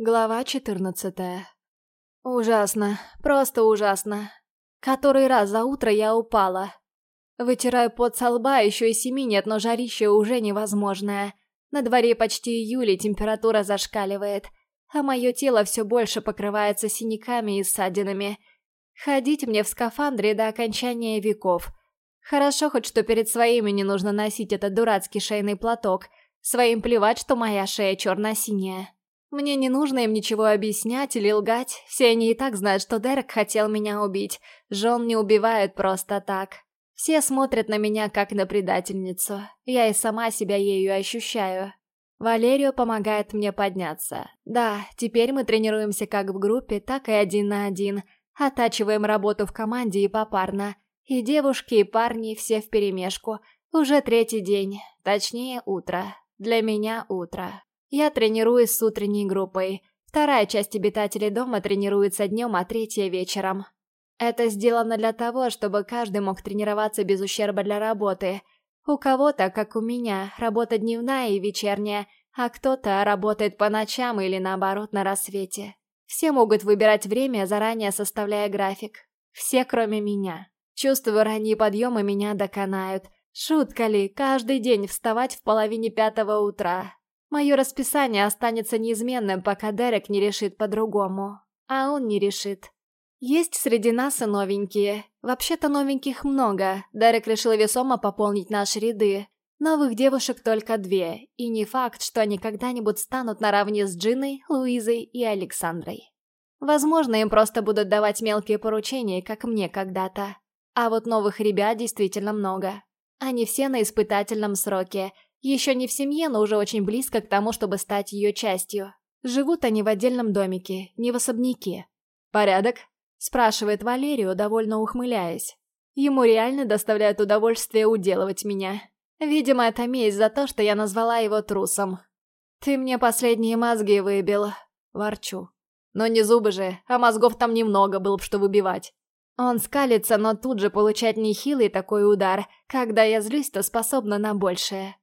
Глава 14 Ужасно, просто ужасно. Который раз за утро я упала. Вытираю пот со лба, еще и семи нет, но жарище уже невозможное. На дворе почти июль, температура зашкаливает, а мое тело все больше покрывается синяками и ссадинами. Ходить мне в скафандре до окончания веков. Хорошо хоть, что перед своими не нужно носить этот дурацкий шейный платок. Своим плевать, что моя шея черно-синяя. Мне не нужно им ничего объяснять или лгать, все они и так знают, что Дерек хотел меня убить. Жен не убивают просто так. Все смотрят на меня как на предательницу. Я и сама себя ею ощущаю. Валерио помогает мне подняться. Да, теперь мы тренируемся как в группе, так и один на один. Оттачиваем работу в команде и попарно. И девушки, и парни все вперемешку. Уже третий день, точнее утро. Для меня утро. Я тренируюсь с утренней группой. Вторая часть обитателей дома тренируется днем, а третья вечером. Это сделано для того, чтобы каждый мог тренироваться без ущерба для работы. У кого-то, как у меня, работа дневная и вечерняя, а кто-то работает по ночам или наоборот на рассвете. Все могут выбирать время, заранее составляя график. Все, кроме меня. Чувствую, ранние подъемы меня доконают. Шутка ли, каждый день вставать в половине пятого утра. Мое расписание останется неизменным, пока Дерек не решит по-другому. А он не решит. Есть среди нас и новенькие. Вообще-то новеньких много. Дерек решил весомо пополнить наши ряды. Новых девушек только две, и не факт, что они когда-нибудь станут наравне с Джиной, Луизой и Александрой. Возможно, им просто будут давать мелкие поручения, как мне когда-то. А вот новых ребят действительно много. Они все на испытательном сроке – еще не в семье, но уже очень близко к тому, чтобы стать ее частью. Живут они в отдельном домике, не в особняке. «Порядок?» – спрашивает Валерию, довольно ухмыляясь. Ему реально доставляет удовольствие уделывать меня. Видимо, это месть за то, что я назвала его трусом. «Ты мне последние мозги выбил», – ворчу. «Но не зубы же, а мозгов там немного было бы, что выбивать». Он скалится, но тут же получать нехилый такой удар. Когда я злюсь, то способна на большее.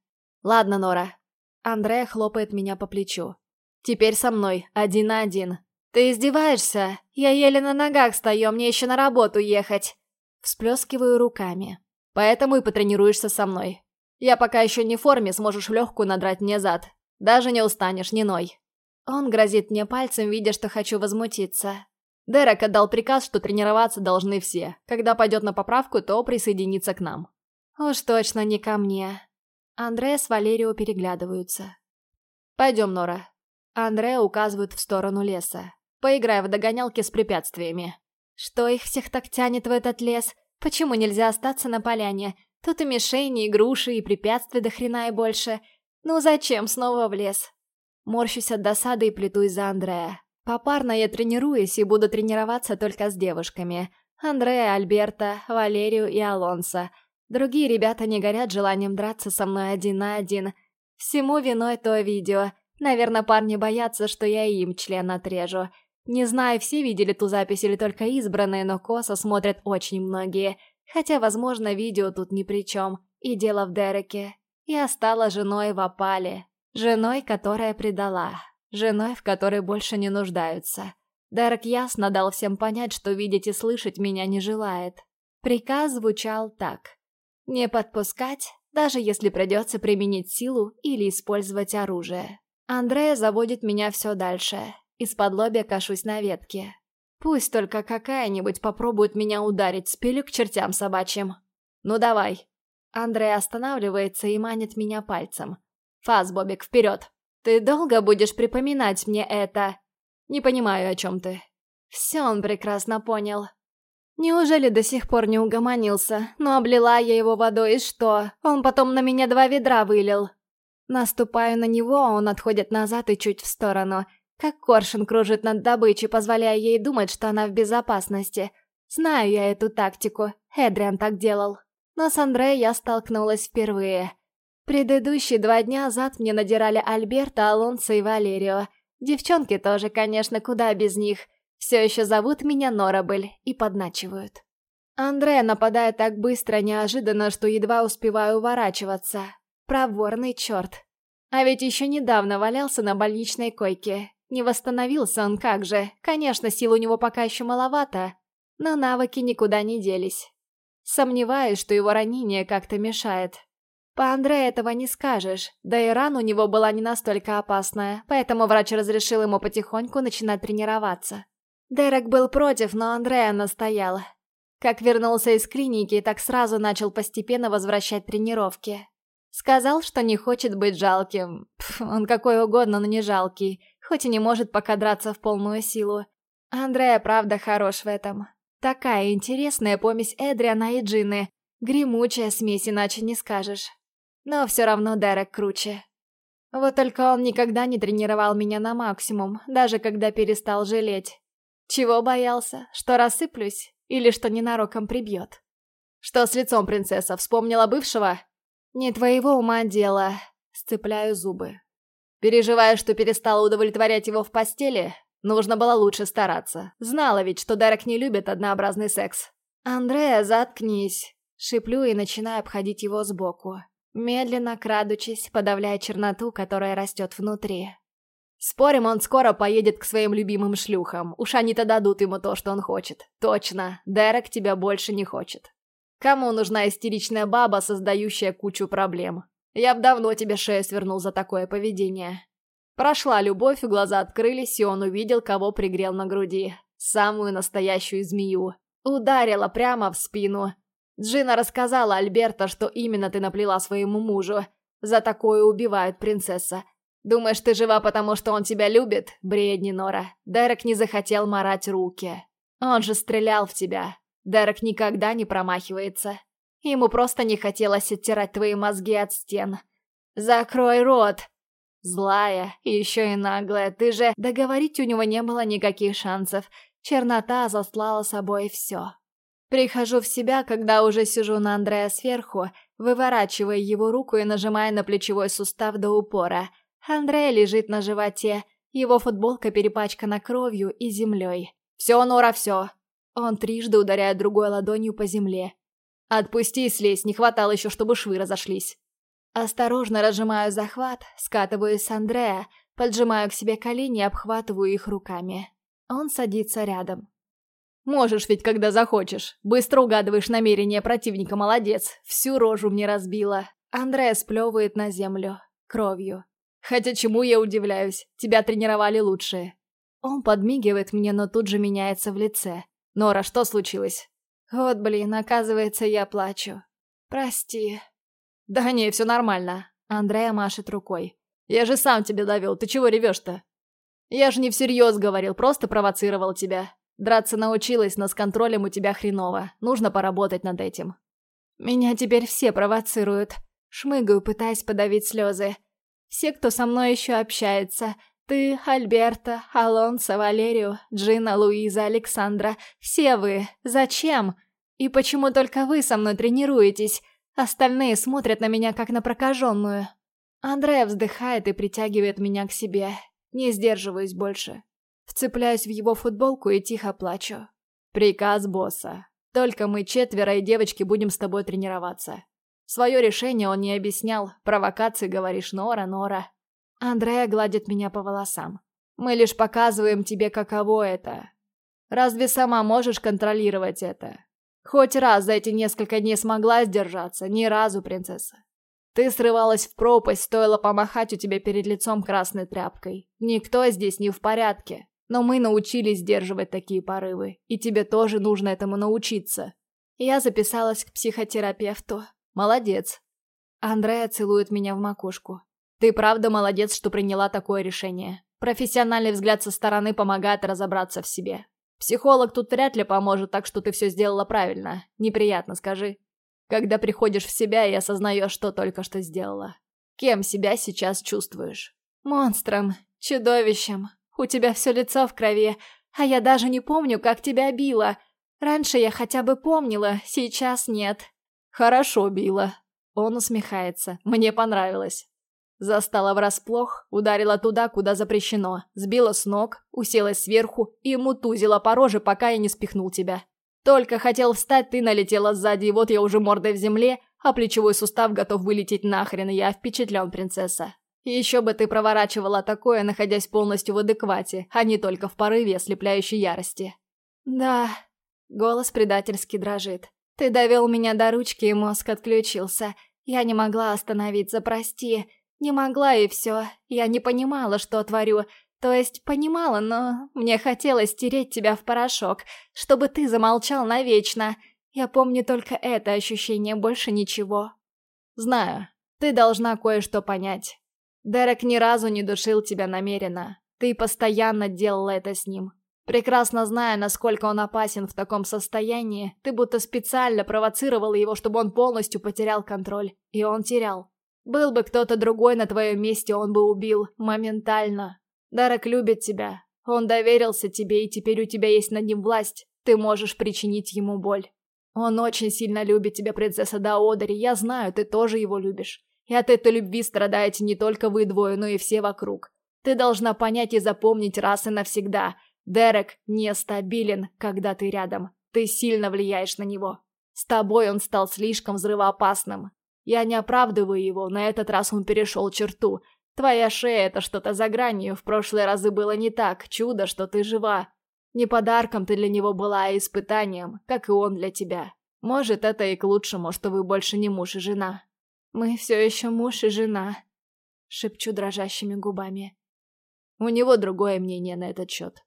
«Ладно, Нора». Андрея хлопает меня по плечу. «Теперь со мной, один на один». «Ты издеваешься? Я еле на ногах стою, мне еще на работу ехать». Всплескиваю руками. «Поэтому и потренируешься со мной. Я пока еще не в форме, сможешь в легкую надрать мне зад. Даже не устанешь, не ной». Он грозит мне пальцем, видя, что хочу возмутиться. Дерек отдал приказ, что тренироваться должны все. Когда пойдет на поправку, то присоединится к нам. Уж точно не ко мне. Андреа с Валерио переглядываются. «Пойдем, Нора». Андреа указывает в сторону леса. «Поиграй в догонялки с препятствиями». «Что их всех так тянет в этот лес? Почему нельзя остаться на поляне? Тут и мишени, и груши, и препятствия до хрена и больше. Ну зачем снова в лес?» Морщусь от досады и плетусь за Андреа. Попарно я тренируюсь и буду тренироваться только с девушками. Андреа, Альберта, Валерию и Алонсо – Другие ребята не горят желанием драться со мной один на один. Всему виной то видео. Наверное, парни боятся, что я им член отрежу. Не знаю, все видели ту запись или только избранные, но косо смотрят очень многие. Хотя, возможно, видео тут ни при чем. И дело в Дереке. Я стала женой в опале. Женой, которая предала. Женой, в которой больше не нуждаются. Дерек ясно дал всем понять, что видеть и слышать меня не желает. Приказ звучал так. Не подпускать, даже если придется применить силу или использовать оружие. Андрея заводит меня все дальше. Из-под лобья кашусь на ветке. Пусть только какая-нибудь попробует меня ударить, спилю к чертям собачьим. Ну давай. Андрей останавливается и манит меня пальцем. Фаз, Бобик, вперед. Ты долго будешь припоминать мне это? Не понимаю, о чем ты. Все он прекрасно понял. Неужели до сих пор не угомонился? Но облила я его водой, и что? Он потом на меня два ведра вылил. Наступаю на него, а он отходит назад и чуть в сторону. Как коршун кружит над добычей, позволяя ей думать, что она в безопасности. Знаю я эту тактику. Эдриан так делал. Но с Андре я столкнулась впервые. Предыдущие два дня назад мне надирали Альберта, Алонсо и Валерио. Девчонки тоже, конечно, куда без них. Все еще зовут меня Норабель и подначивают. Андре нападает так быстро, неожиданно, что едва успеваю уворачиваться. Проворный черт. А ведь еще недавно валялся на больничной койке. Не восстановился он как же. Конечно, сил у него пока еще маловато, но навыки никуда не делись. Сомневаюсь, что его ранение как-то мешает. По Андре этого не скажешь, да и рана у него была не настолько опасная, поэтому врач разрешил ему потихоньку начинать тренироваться. Дерек был против, но Андрея настоял. Как вернулся из клиники, так сразу начал постепенно возвращать тренировки. Сказал, что не хочет быть жалким. Пф, он какой угодно, но не жалкий, хоть и не может пока драться в полную силу. Андрея, правда, хорош в этом. Такая интересная помесь Эдриана и Джины. Гремучая смесь, иначе не скажешь. Но все равно Дерек круче. Вот только он никогда не тренировал меня на максимум, даже когда перестал жалеть. Чего боялся? Что рассыплюсь? Или что ненароком прибьет? Что с лицом, принцесса, вспомнила бывшего? «Не твоего ума дело», — сцепляю зубы. Переживая, что перестала удовлетворять его в постели, нужно было лучше стараться. Знала ведь, что Дерек не любит однообразный секс. «Андрея, заткнись!» Шиплю и начинаю обходить его сбоку. Медленно, крадучись, подавляя черноту, которая растет внутри. Спорим, он скоро поедет к своим любимым шлюхам. Уж они-то дадут ему то, что он хочет. Точно, Дерек тебя больше не хочет. Кому нужна истеричная баба, создающая кучу проблем? Я б давно тебе шею свернул за такое поведение. Прошла любовь, глаза открылись, и он увидел, кого пригрел на груди. Самую настоящую змею. Ударила прямо в спину. Джина рассказала Альберта, что именно ты наплела своему мужу. За такое убивают принцесса. Думаешь, ты жива, потому что он тебя любит? Бредни, Нора. Дерек не захотел марать руки. Он же стрелял в тебя. Дерек никогда не промахивается. Ему просто не хотелось оттирать твои мозги от стен. Закрой рот! Злая и еще и наглая, ты же... Договорить у него не было никаких шансов. Чернота заслала собой все. Прихожу в себя, когда уже сижу на Андрея сверху, выворачивая его руку и нажимая на плечевой сустав до упора. Андрей лежит на животе, его футболка перепачкана кровью и землей. «Все, Нора, все!» Он трижды ударяет другой ладонью по земле. «Отпусти, слезь, не хватало еще, чтобы швы разошлись». Осторожно разжимаю захват, скатываюсь с Андрея, поджимаю к себе колени и обхватываю их руками. Он садится рядом. «Можешь ведь, когда захочешь. Быстро угадываешь намерения противника, молодец. Всю рожу мне разбила». Андрея сплевывает на землю. Кровью. «Хотя чему я удивляюсь? Тебя тренировали лучшие». Он подмигивает мне, но тут же меняется в лице. «Нора, что случилось?» «Вот блин, оказывается, я плачу. Прости». «Да не, все нормально». Андрея машет рукой. «Я же сам тебя довел, ты чего ревешь-то?» «Я же не всерьез говорил, просто провоцировал тебя. Драться научилась, но с контролем у тебя хреново. Нужно поработать над этим». «Меня теперь все провоцируют». Шмыгаю, пытаясь подавить слезы. «Все, кто со мной еще общается. Ты, Альберта, Алонсо, Валерию, Джина, Луиза, Александра. Все вы. Зачем? И почему только вы со мной тренируетесь? Остальные смотрят на меня как на прокаженную. Андрея вздыхает и притягивает меня к себе. Не сдерживаюсь больше. Вцепляюсь в его футболку и тихо плачу. Приказ босса. Только мы четверо и девочки будем с тобой тренироваться. Свое решение он не объяснял. Провокации, говоришь, Нора, Нора. Андрея гладит меня по волосам. «Мы лишь показываем тебе, каково это. Разве сама можешь контролировать это? Хоть раз за эти несколько дней смогла сдержаться? Ни разу, принцесса. Ты срывалась в пропасть, стоило помахать у тебя перед лицом красной тряпкой. Никто здесь не в порядке. Но мы научились сдерживать такие порывы, и тебе тоже нужно этому научиться. Я записалась к психотерапевту. Молодец. Андрея целует меня в макушку. Ты правда молодец, что приняла такое решение. Профессиональный взгляд со стороны помогает разобраться в себе. Психолог тут вряд ли поможет, так что ты все сделала правильно. Неприятно, скажи. Когда приходишь в себя и осознаешь, что только что сделала. Кем себя сейчас чувствуешь? Монстром, чудовищем. У тебя все лицо в крови, а я даже не помню, как тебя било. Раньше я хотя бы помнила, сейчас нет. Хорошо била. Он усмехается. Мне понравилось. Застала врасплох, ударила туда, куда запрещено, сбила с ног, уселась сверху и мутузила по роже, пока я не спихнул тебя. Только хотел встать, ты налетела сзади, и вот я уже мордой в земле, а плечевой сустав готов вылететь нахрен, я впечатлен, принцесса. Еще бы ты проворачивала такое, находясь полностью в адеквате, а не только в порыве ослепляющей ярости. Да, голос предательски дрожит. Ты довел меня до ручки, и мозг отключился. Я не могла остановиться, прости. Не могла, и все. Я не понимала, что творю. То есть понимала, но мне хотелось стереть тебя в порошок, чтобы ты замолчал навечно. Я помню только это ощущение, больше ничего. Знаю, ты должна кое-что понять. Дерек ни разу не душил тебя намеренно. Ты постоянно делала это с ним. Прекрасно зная, насколько он опасен в таком состоянии, ты будто специально провоцировала его, чтобы он полностью потерял контроль. И он терял. Был бы кто-то другой на твоем месте, он бы убил. Моментально. Дерек любит тебя. Он доверился тебе, и теперь у тебя есть над ним власть. Ты можешь причинить ему боль. Он очень сильно любит тебя, принцесса Даодари, я знаю, ты тоже его любишь. И от этой любви страдаете не только вы двое, но и все вокруг. Ты должна понять и запомнить раз и навсегда. Дерек нестабилен, когда ты рядом. Ты сильно влияешь на него. С тобой он стал слишком взрывоопасным. Я не оправдываю его, на этот раз он перешел черту. Твоя шея — это что-то за гранью, в прошлые разы было не так, чудо, что ты жива. Не подарком ты для него была, а испытанием, как и он для тебя. Может, это и к лучшему, что вы больше не муж и жена. Мы все еще муж и жена, шепчу дрожащими губами. У него другое мнение на этот счет.